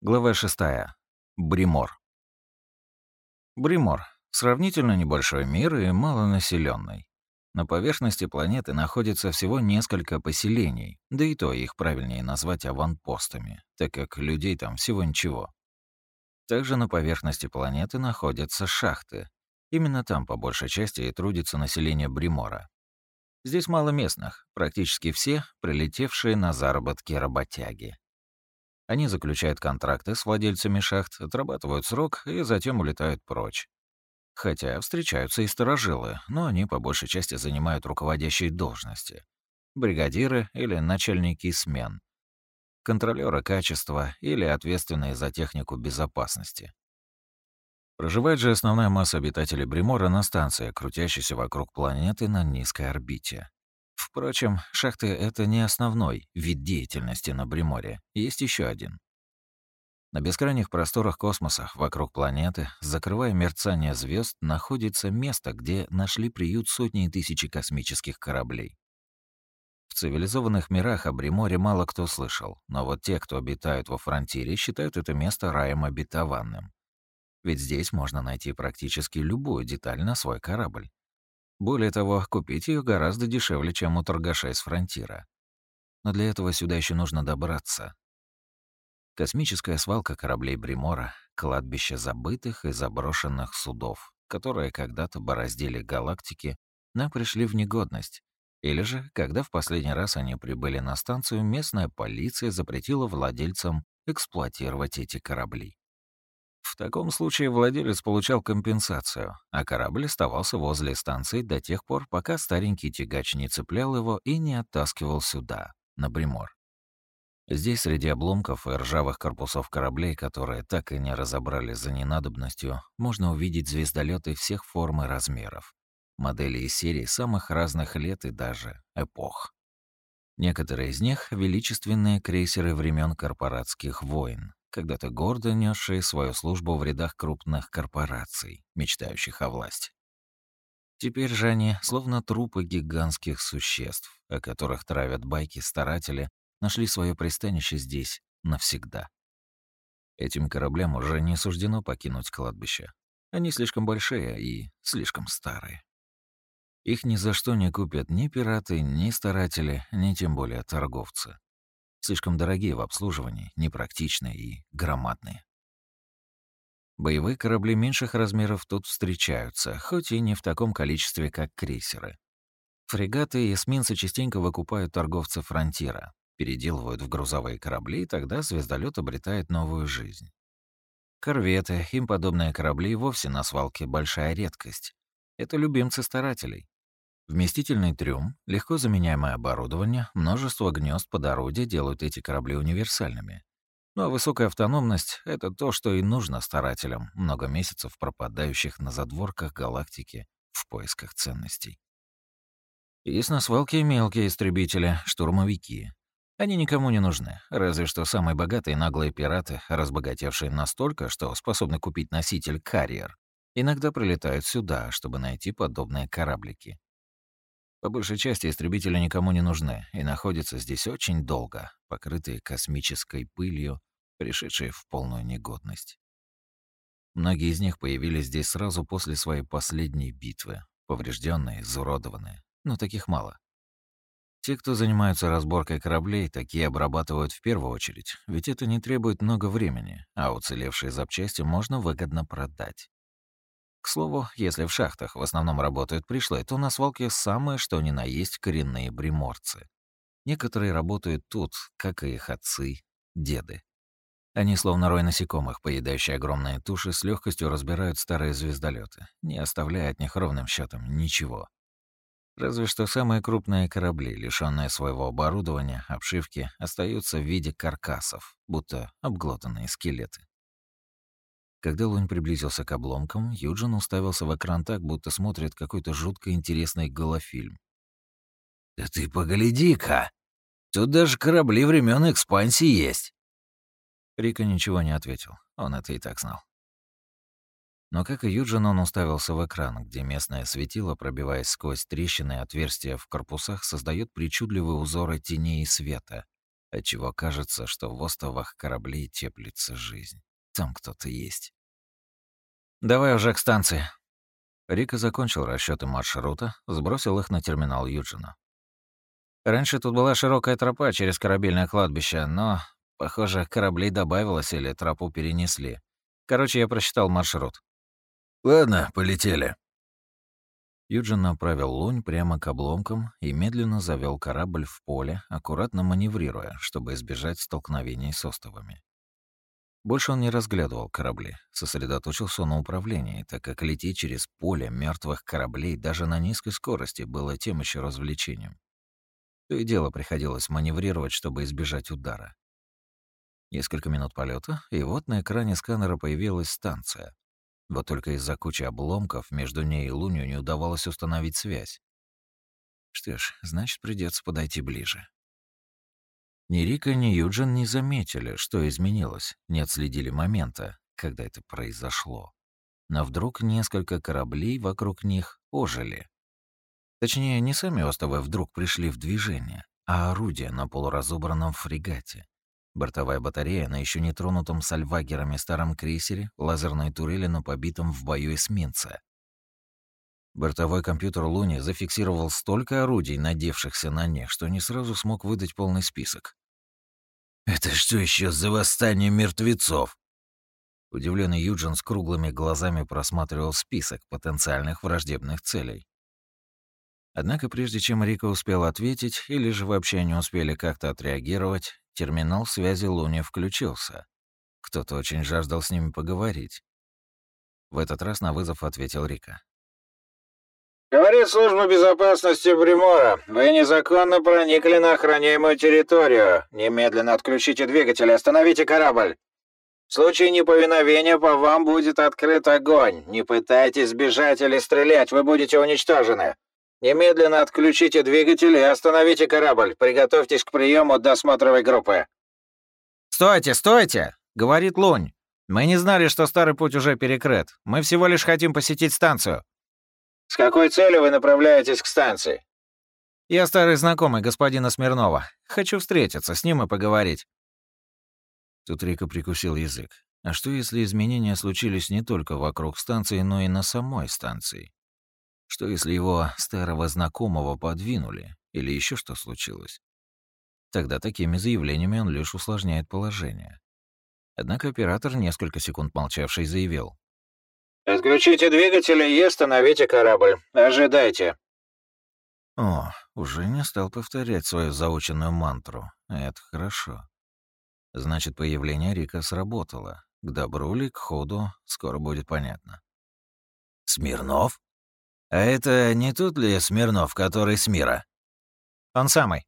Глава 6. Бримор. Бримор — сравнительно небольшой мир и малонаселенный. На поверхности планеты находится всего несколько поселений, да и то их правильнее назвать аванпостами, так как людей там всего ничего. Также на поверхности планеты находятся шахты. Именно там по большей части и трудится население Бримора. Здесь мало местных, практически все прилетевшие на заработки работяги. Они заключают контракты с владельцами шахт, отрабатывают срок и затем улетают прочь. Хотя встречаются и сторожилы, но они по большей части занимают руководящие должности. Бригадиры или начальники смен. Контролёры качества или ответственные за технику безопасности. Проживает же основная масса обитателей Бримора на станции, крутящейся вокруг планеты на низкой орбите. Впрочем, шахты — это не основной вид деятельности на Бриморе. Есть еще один. На бескрайних просторах космоса вокруг планеты, закрывая мерцание звезд, находится место, где нашли приют сотни и тысячи космических кораблей. В цивилизованных мирах о Бриморе мало кто слышал, но вот те, кто обитают во фронтире, считают это место раем обетованным. Ведь здесь можно найти практически любую деталь на свой корабль. Более того, купить ее гораздо дешевле, чем у торгаша из фронтира. Но для этого сюда еще нужно добраться. Космическая свалка кораблей Бримора — кладбище забытых и заброшенных судов, которые когда-то бороздили галактики, но пришли в негодность. Или же, когда в последний раз они прибыли на станцию, местная полиция запретила владельцам эксплуатировать эти корабли. Таком случае владелец получал компенсацию, а корабль оставался возле станции до тех пор, пока старенький тягач не цеплял его и не оттаскивал сюда, на Бримор. Здесь среди обломков и ржавых корпусов кораблей, которые так и не разобрали за ненадобностью, можно увидеть звездолеты всех форм и размеров, модели и серий самых разных лет и даже эпох. Некоторые из них — величественные крейсеры времен корпоратских войн, когда-то гордо несшие свою службу в рядах крупных корпораций, мечтающих о власти. Теперь же они, словно трупы гигантских существ, о которых травят байки старатели, нашли свое пристанище здесь навсегда. Этим кораблям уже не суждено покинуть кладбище. Они слишком большие и слишком старые. Их ни за что не купят ни пираты, ни старатели, ни тем более торговцы. Слишком дорогие в обслуживании, непрактичные и громадные. Боевые корабли меньших размеров тут встречаются, хоть и не в таком количестве, как крейсеры. Фрегаты и эсминцы частенько выкупают торговцы фронтира, переделывают в грузовые корабли, и тогда звездолет обретает новую жизнь. Корветы, им подобные корабли вовсе на свалке большая редкость. Это любимцы старателей. Вместительный трюм, легко заменяемое оборудование, множество гнезд под орудие делают эти корабли универсальными. Ну а высокая автономность — это то, что и нужно старателям, много месяцев пропадающих на задворках галактики в поисках ценностей. Есть на свалке мелкие истребители, штурмовики. Они никому не нужны, разве что самые богатые наглые пираты, разбогатевшие настолько, что способны купить носитель «Карьер», иногда прилетают сюда, чтобы найти подобные кораблики. По большей части истребители никому не нужны и находятся здесь очень долго, покрытые космической пылью, пришедшие в полную негодность. Многие из них появились здесь сразу после своей последней битвы, поврежденные, изуродованные, но таких мало. Те, кто занимаются разборкой кораблей, такие обрабатывают в первую очередь, ведь это не требует много времени, а уцелевшие запчасти можно выгодно продать. К слову, если в шахтах в основном работают пришлые, то на свалке самое что ни на есть коренные бриморцы. Некоторые работают тут, как и их отцы, деды. Они словно рой насекомых, поедающие огромные туши, с легкостью разбирают старые звездолеты, не оставляя от них ровным счетом ничего. Разве что самые крупные корабли, лишённые своего оборудования, обшивки, остаются в виде каркасов, будто обглотанные скелеты. Когда Лунь приблизился к обломкам, Юджин уставился в экран так, будто смотрит какой-то жутко интересный голофильм. «Да ты погляди-ка! Тут даже корабли времен экспансии есть!» Рика ничего не ответил, он это и так знал. Но как и Юджин, он уставился в экран, где местное светило, пробиваясь сквозь трещины и отверстия в корпусах, создает причудливые узоры теней и света, отчего кажется, что в островах кораблей теплится жизнь. Там кто-то есть. «Давай уже к станции». Рика закончил расчеты маршрута, сбросил их на терминал Юджина. Раньше тут была широкая тропа через корабельное кладбище, но, похоже, кораблей добавилось или тропу перенесли. Короче, я просчитал маршрут. «Ладно, полетели». Юджин направил лунь прямо к обломкам и медленно завел корабль в поле, аккуратно маневрируя, чтобы избежать столкновений с островами. Больше он не разглядывал корабли, сосредоточился на управлении, так как лететь через поле мертвых кораблей даже на низкой скорости было тем еще развлечением. То и дело приходилось маневрировать, чтобы избежать удара. Несколько минут полета, и вот на экране сканера появилась станция. Вот только из-за кучи обломков между ней и Лунью не удавалось установить связь. Что ж, значит, придется подойти ближе. Ни Рика, ни Юджин не заметили, что изменилось, не отследили момента, когда это произошло. Но вдруг несколько кораблей вокруг них ожили. Точнее, не сами островы вдруг пришли в движение, а орудия на полуразобранном фрегате. Бортовая батарея на еще не тронутом сальвагерами старом крейсере, лазерной турели на побитом в бою эсминце. Бортовой компьютер Луни зафиксировал столько орудий, надевшихся на них, что не сразу смог выдать полный список. «Это что еще за восстание мертвецов?» Удивленный Юджин с круглыми глазами просматривал список потенциальных враждебных целей. Однако прежде чем Рика успел ответить, или же вообще не успели как-то отреагировать, терминал связи Луни включился. Кто-то очень жаждал с ними поговорить. В этот раз на вызов ответил Рика. «Говорит служба безопасности Бримора. Вы незаконно проникли на охраняемую территорию. Немедленно отключите двигатель и остановите корабль. В случае неповиновения по вам будет открыт огонь. Не пытайтесь сбежать или стрелять, вы будете уничтожены. Немедленно отключите двигатель и остановите корабль. Приготовьтесь к приему досмотровой группы». «Стойте, стойте!» — говорит Лунь. «Мы не знали, что старый путь уже перекрыт. Мы всего лишь хотим посетить станцию». «С какой целью вы направляетесь к станции?» «Я старый знакомый господина Смирнова. Хочу встретиться с ним и поговорить». Тут Рика прикусил язык. А что, если изменения случились не только вокруг станции, но и на самой станции? Что, если его старого знакомого подвинули? Или еще что случилось? Тогда такими заявлениями он лишь усложняет положение. Однако оператор, несколько секунд молчавший, заявил. Отключите двигатели и остановите корабль. Ожидайте. О, уже не стал повторять свою заученную мантру. Это хорошо. Значит, появление Рика сработало. К добру ли, к ходу, скоро будет понятно. «Смирнов? А это не тот ли Смирнов, который с мира?» «Он самый».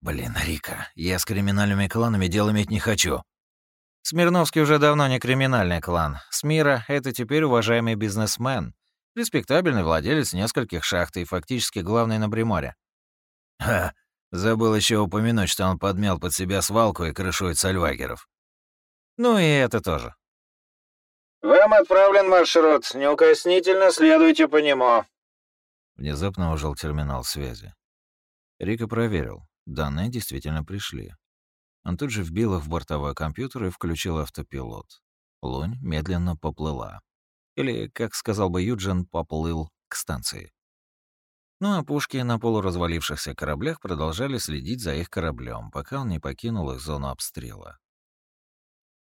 «Блин, Рика, я с криминальными кланами дел иметь не хочу. Смирновский уже давно не криминальный клан. Смира — это теперь уважаемый бизнесмен, респектабельный владелец нескольких шахт и фактически главный на Бриморе. Ха, забыл еще упомянуть, что он подмял под себя свалку и крышует сальвагеров. Ну и это тоже. «Вам отправлен маршрут. Неукоснительно следуйте по нему». Внезапно ожил терминал связи. Рика проверил. Данные действительно пришли. Он тут же вбил их в бортовой компьютер и включил автопилот. Лунь медленно поплыла. Или, как сказал бы Юджин, поплыл к станции. Ну а пушки на полуразвалившихся кораблях продолжали следить за их кораблем, пока он не покинул их зону обстрела.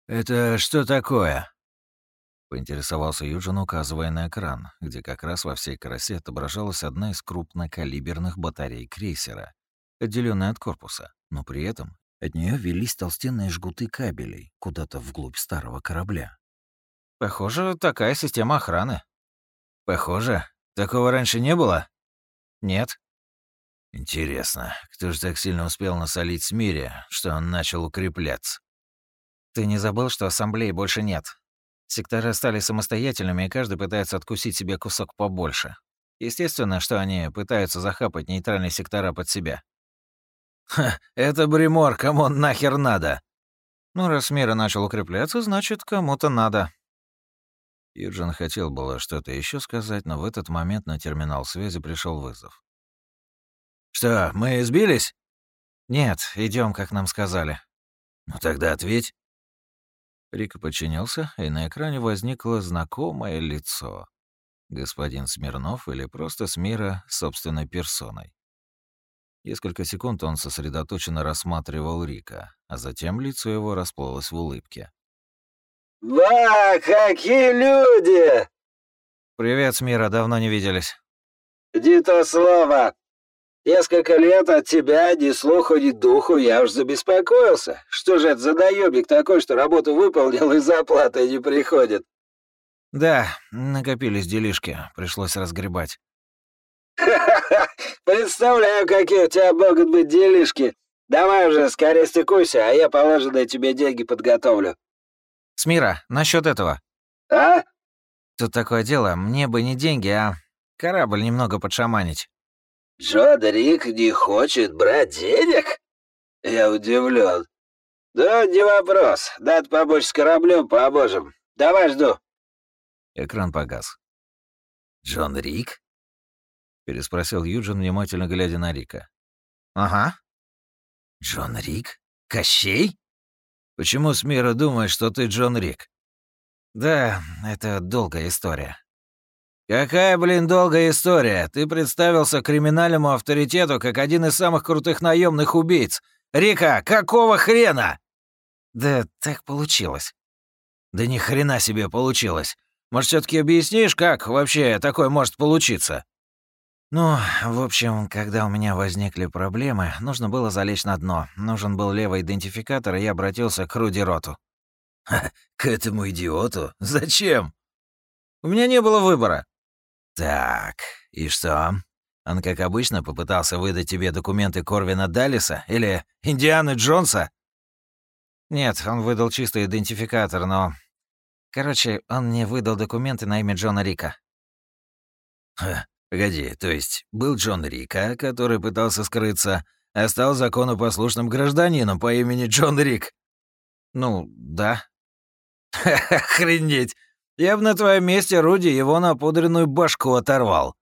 «Это что такое?» — поинтересовался Юджин, указывая на экран, где как раз во всей красе отображалась одна из крупнокалиберных батарей крейсера, отделенная от корпуса, но при этом от нее велись толстенные жгуты кабелей куда-то вглубь старого корабля. «Похоже, такая система охраны». «Похоже? Такого раньше не было?» «Нет». «Интересно, кто же так сильно успел насолить Смире, что он начал укрепляться?» «Ты не забыл, что ассамблеи больше нет? Сектора стали самостоятельными, и каждый пытается откусить себе кусок побольше. Естественно, что они пытаются захапать нейтральные сектора под себя. Ха, это Бримор, кому он нахер надо? Ну, раз мира начал укрепляться, значит, кому-то надо. Юджин хотел было что-то еще сказать, но в этот момент на терминал связи пришел вызов. «Что, мы сбились?» Нет, идем, как нам сказали. Ну тогда ответь. Рика подчинился, и на экране возникло знакомое лицо. Господин Смирнов или просто Смира собственной персоной. Несколько секунд он сосредоточенно рассматривал Рика, а затем лицо его расплылось в улыбке. «Ва, какие люди!» «Привет, Смира, давно не виделись». «Не то слово. Несколько лет от тебя ни слуху, ни духу, я уж забеспокоился. Что же это за доёбик такой, что работу выполнил и зарплата не приходит?» «Да, накопились делишки, пришлось разгребать». «Ха-ха-ха! Представляю, какие у тебя могут быть делишки. Давай уже, скорее стыкуйся, а я положенные тебе деньги подготовлю». «Смира, насчет этого». «А?» «Тут такое дело, мне бы не деньги, а корабль немного подшаманить». «Джон Рик не хочет брать денег?» Я удивлен. «Да, не вопрос. Надо помочь с кораблем, поможем. Давай жду». Экран погас. «Джон Рик?» Переспросил Юджин, внимательно глядя на Рика. «Ага». «Джон Рик? Кощей? Почему Смира думает, что ты Джон Рик?» «Да, это долгая история». «Какая, блин, долгая история? Ты представился криминальному авторитету как один из самых крутых наемных убийц. Рика, какого хрена?» «Да так получилось». «Да ни хрена себе получилось. Может, все таки объяснишь, как вообще такое может получиться?» Ну, в общем, когда у меня возникли проблемы, нужно было залечь на дно. Нужен был левый идентификатор, и я обратился к Руди Роту. к этому идиоту? Зачем? У меня не было выбора. Так, и что? Он, как обычно, попытался выдать тебе документы Корвина Даллиса или Индианы Джонса? Нет, он выдал чистый идентификатор, но... Короче, он мне выдал документы на имя Джона Рика. Ха, Погоди, то есть был Джон Рика, который пытался скрыться, а стал законопослушным гражданином по имени Джон Рик? Ну, да. Охренеть! Я бы на твоем месте, Руди, его напудренную башку оторвал.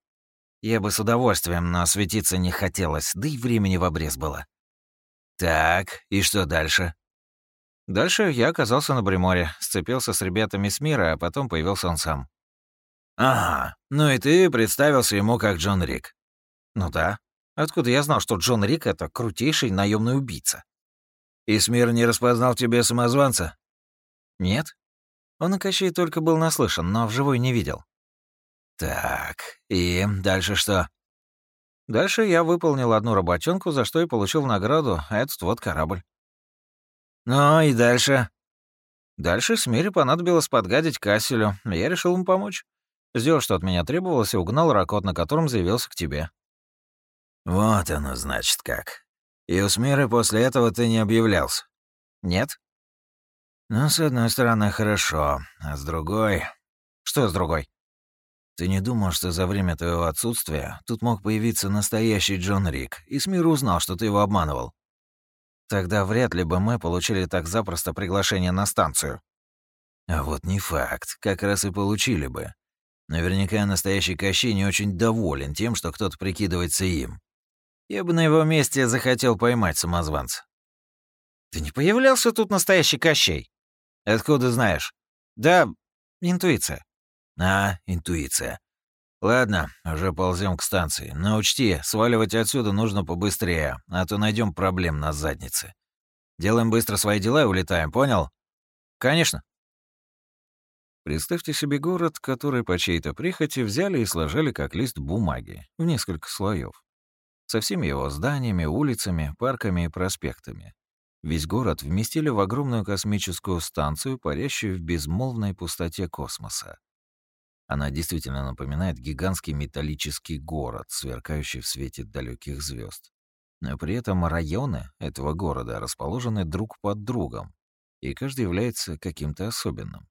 Я бы с удовольствием, но светиться не хотелось, да и времени в обрез было. Так, и что дальше? Дальше я оказался на Бриморе, сцепился с ребятами с мира, а потом появился он сам. «Ага, ну и ты представился ему как Джон Рик». «Ну да. Откуда я знал, что Джон Рик — это крутейший наемный убийца?» «И Смир не распознал тебе самозванца?» «Нет. Он о Кощей только был наслышан, но вживую не видел». «Так, и дальше что?» Дальше я выполнил одну работенку, за что и получил награду, а этот вот корабль. «Ну и дальше?» Дальше Смире понадобилось подгадить Касселю, я решил ему помочь. Сделал, что от меня требовалось, и угнал ракот, на котором заявился к тебе». «Вот оно, значит, как. И у Смиры после этого ты не объявлялся?» «Нет». «Ну, с одной стороны, хорошо, а с другой...» «Что с другой?» «Ты не думал, что за время твоего отсутствия тут мог появиться настоящий Джон Рик, и Смир узнал, что ты его обманывал?» «Тогда вряд ли бы мы получили так запросто приглашение на станцию». «А вот не факт, как раз и получили бы. Наверняка настоящий Кощей не очень доволен тем, что кто-то прикидывается им. Я бы на его месте захотел поймать самозванца. Ты не появлялся тут настоящий Кощей? Откуда знаешь? Да, интуиция. А, интуиция. Ладно, уже ползем к станции. Но учти, сваливать отсюда нужно побыстрее, а то найдем проблем на заднице. Делаем быстро свои дела и улетаем, понял? Конечно. Представьте себе город, который по чьей-то прихоти взяли и сложили как лист бумаги, в несколько слоев. Со всеми его зданиями, улицами, парками и проспектами. Весь город вместили в огромную космическую станцию, парящую в безмолвной пустоте космоса. Она действительно напоминает гигантский металлический город, сверкающий в свете далеких звезд. Но при этом районы этого города расположены друг под другом, и каждый является каким-то особенным.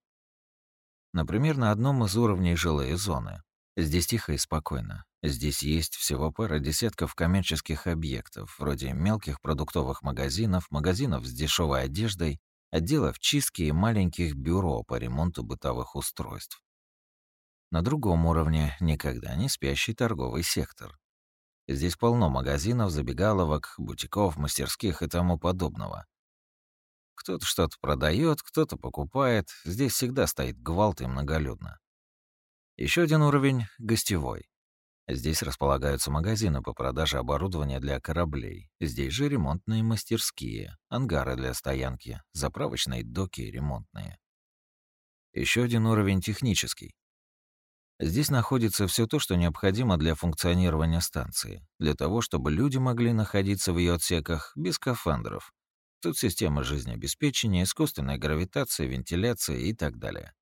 Например, на одном из уровней жилые зоны. Здесь тихо и спокойно. Здесь есть всего пара десятков коммерческих объектов, вроде мелких продуктовых магазинов, магазинов с дешевой одеждой, отделов чистки и маленьких бюро по ремонту бытовых устройств. На другом уровне никогда не спящий торговый сектор. Здесь полно магазинов, забегаловок, бутиков, мастерских и тому подобного. Кто-то что-то продает, кто-то покупает. Здесь всегда стоит гвалт и многолюдно. Еще один уровень — гостевой. Здесь располагаются магазины по продаже оборудования для кораблей. Здесь же ремонтные мастерские, ангары для стоянки, заправочные доки ремонтные. Еще один уровень технический. Здесь находится все то, что необходимо для функционирования станции, для того, чтобы люди могли находиться в ее отсеках без скафандров. Тут система жизнеобеспечения, искусственная гравитация, вентиляция и так далее.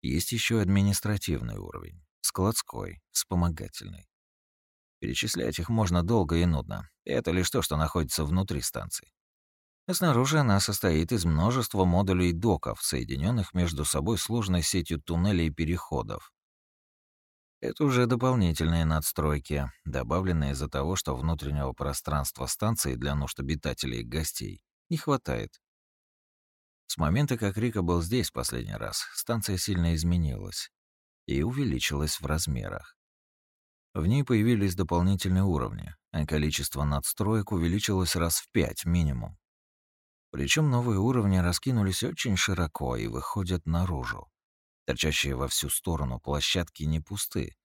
Есть еще административный уровень, складской, вспомогательный. Перечислять их можно долго и нудно. Это лишь то, что находится внутри станции. А снаружи она состоит из множества модулей доков, соединенных между собой сложной сетью туннелей и переходов. Это уже дополнительные надстройки, добавленные из-за того, что внутреннего пространства станции для нужд обитателей и гостей не хватает. С момента, как Рика был здесь последний раз, станция сильно изменилась и увеличилась в размерах. В ней появились дополнительные уровни, а количество надстроек увеличилось раз в пять минимум. Причем новые уровни раскинулись очень широко и выходят наружу. Торчащие во всю сторону площадки не пусты.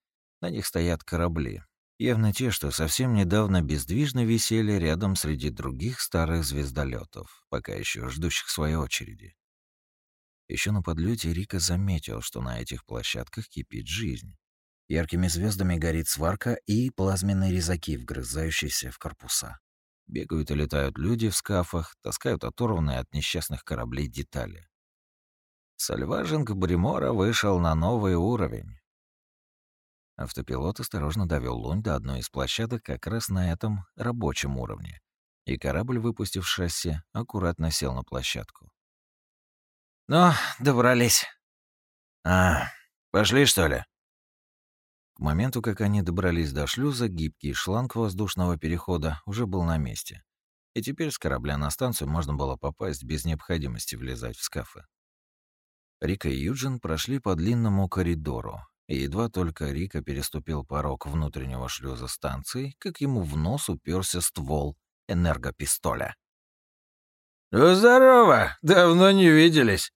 На них стоят корабли. Явно те, что совсем недавно бездвижно висели рядом среди других старых звездолетов, пока еще ждущих своей очереди. Еще на подлете Рика заметил, что на этих площадках кипит жизнь. Яркими звездами горит сварка и плазменные резаки, вгрызающиеся в корпуса. Бегают и летают люди в скафах, таскают оторванные от несчастных кораблей детали. Сальважинг Бримора вышел на новый уровень. Автопилот осторожно довел лунь до одной из площадок как раз на этом рабочем уровне, и корабль, выпустив шасси, аккуратно сел на площадку. «Ну, добрались». «А, пошли, что ли?» К моменту, как они добрались до шлюза, гибкий шланг воздушного перехода уже был на месте. И теперь с корабля на станцию можно было попасть без необходимости влезать в скафы. Рика и Юджин прошли по длинному коридору, едва только Рика переступил порог внутреннего шлюза станции, как ему в нос уперся ствол энергопистоля. «Ну, здорово! Давно не виделись!»